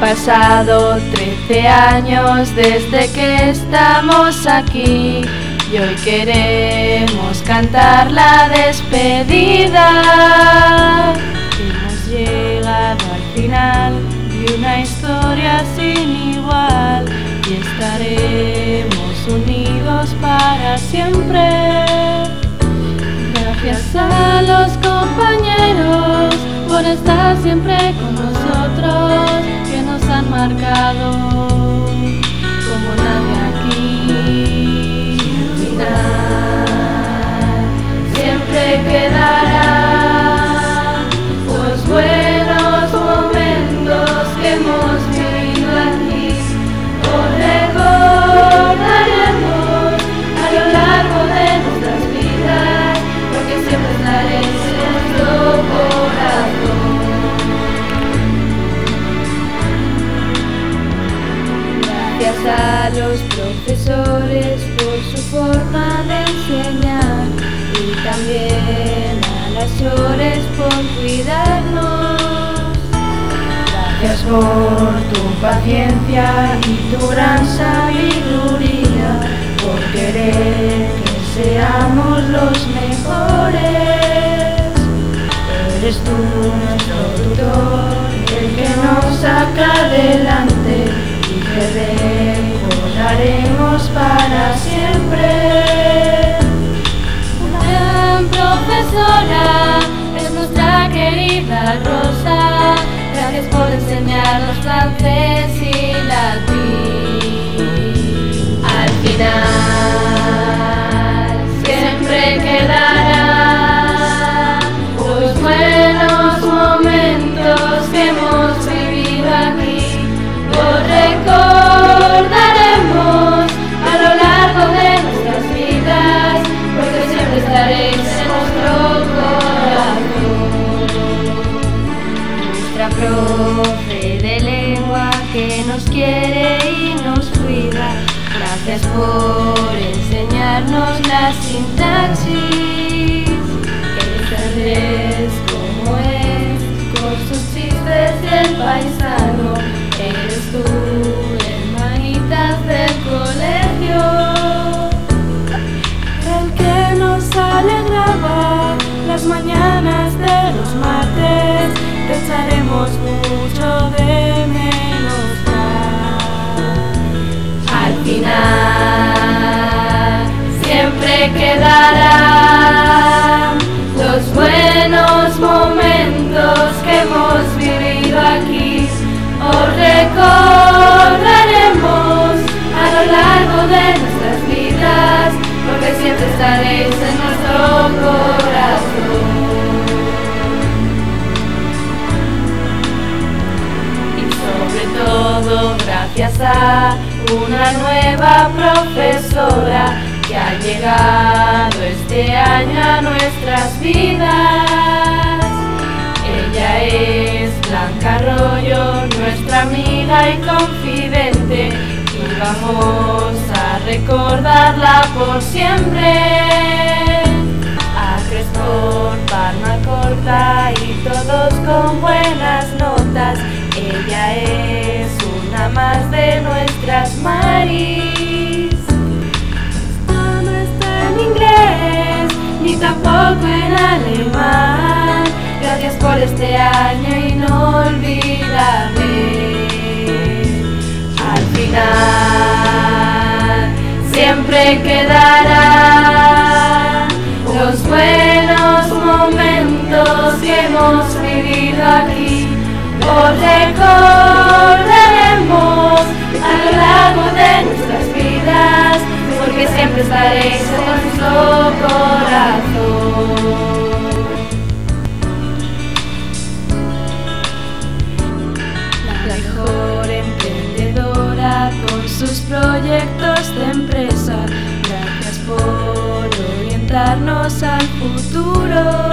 Han pasado 13 años desde que estamos aquí y hoy queremos cantar la despedida. Hemos llegado al final de una historia sin igual y estaremos unidos para siempre. Gracias a los compañeros por estar siempre con nosotros han marcado llores por cuidarnos. Gracias por tu paciencia y tu gran sabiduría, por querer que seamos los mejores. Eres tú nuestro tutor, el que nos saca adelante y te recordaremos para siempre. Es nuestra querida Rosa. Gracias por enseñarnos francés Profe de lengua que nos quiere y nos cuida. Gracias por enseñarnos la sintaxis. Siempre quedarán los buenos momentos que hemos vivido aquí. Os recordaremos a lo largo de nuestras vidas, porque siempre estaréis en nuestro corazón. Y sobre todo gracias a una nueva profesora que ha llegado este año a nuestras vidas. Ella es Blanca Arroyo, nuestra amiga y confidente, y vamos a recordarla por siempre. Por este año inolvidable. Al final siempre quedarán los buenos momentos que hemos vivido aquí. Os recordaremos a lo largo de nuestras vidas, porque siempre estaréis en nuestro sus proyectos de empresa. Gracias por orientarnos al futuro.